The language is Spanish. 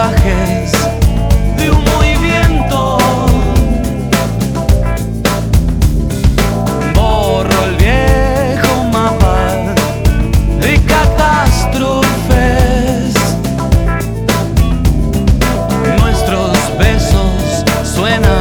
de humo y viento. Borro el viejo mapa de catástrofes. Nuestros besos suenan.